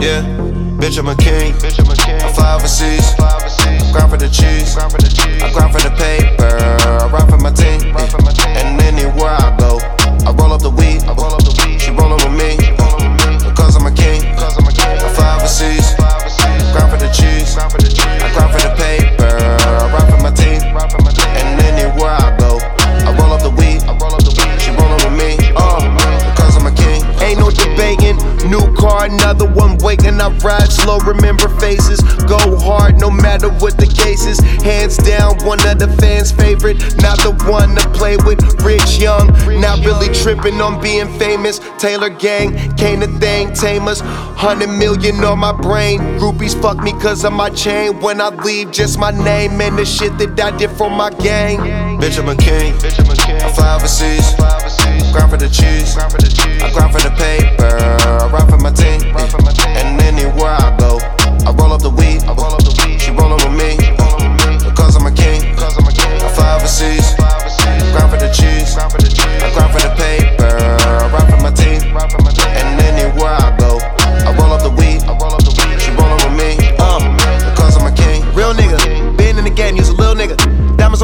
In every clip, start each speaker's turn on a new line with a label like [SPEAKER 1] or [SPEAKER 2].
[SPEAKER 1] Yeah, bitch, I'm a king. I fly overseas.
[SPEAKER 2] Overseas.
[SPEAKER 1] Grind for the cheese. I grind for the paper. I. Ride for my team.
[SPEAKER 3] Another one waiting. I ride slow, remember faces. Go hard, no matter what the case is. Hands down, one of the fans' favorite. Not the one to play with. Rich Young, not really tripping on being famous. Taylor Gang, can't a thing tame us. Hundred million on my brain. Groupies fuck me cause of my chain. When I leave, just my name and the shit that I did for my gang.
[SPEAKER 1] Bitch, I'm a king.
[SPEAKER 2] Bitch, I'm a king.
[SPEAKER 1] I. Fly overseas. Grind for the cheese.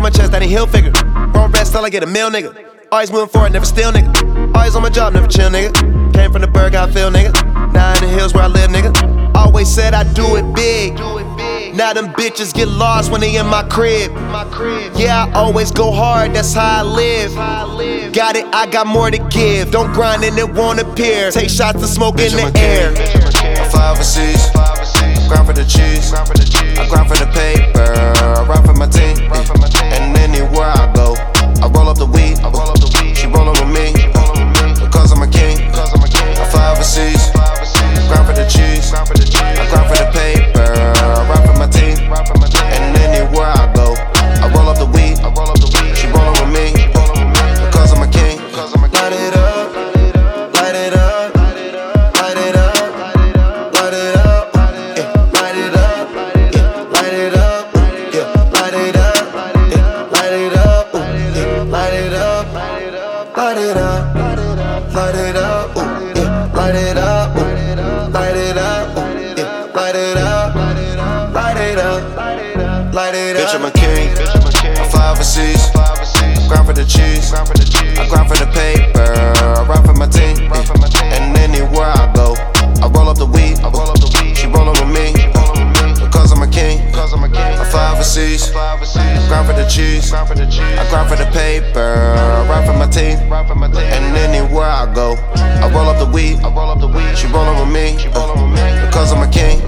[SPEAKER 1] My
[SPEAKER 3] chest, that ain't hill figure. Wrong rest till I get a meal, nigga. Always moving forward, never steal, nigga. Always on my job, never chill, nigga. Came from the Burgh, I feel, nigga. Now in the hills where I live, nigga. Always said I do it big. Now them bitches get lost when they in my crib. Yeah, I always go hard, that's how I live. Got it, I got more to give. Don't grind and it won't appear. Take shots of smoke in the air.
[SPEAKER 2] I'm a king.
[SPEAKER 1] I. Fly overseas.
[SPEAKER 3] Light it up, light it up, ooh, yeah, light it up, ooh, light it up, ooh, yeah, light it up, light it up, light it
[SPEAKER 1] Bitch, I'm a
[SPEAKER 3] up.
[SPEAKER 2] Bitch, I'm a king.
[SPEAKER 1] I. Fly overseas. Grind for the cheese.
[SPEAKER 2] grind for the cheese.
[SPEAKER 1] I grind for the paper. I ride for my team. And anywhere I go, I roll up the weed. She rollin' with me.
[SPEAKER 2] Uh,
[SPEAKER 1] because I'm a king.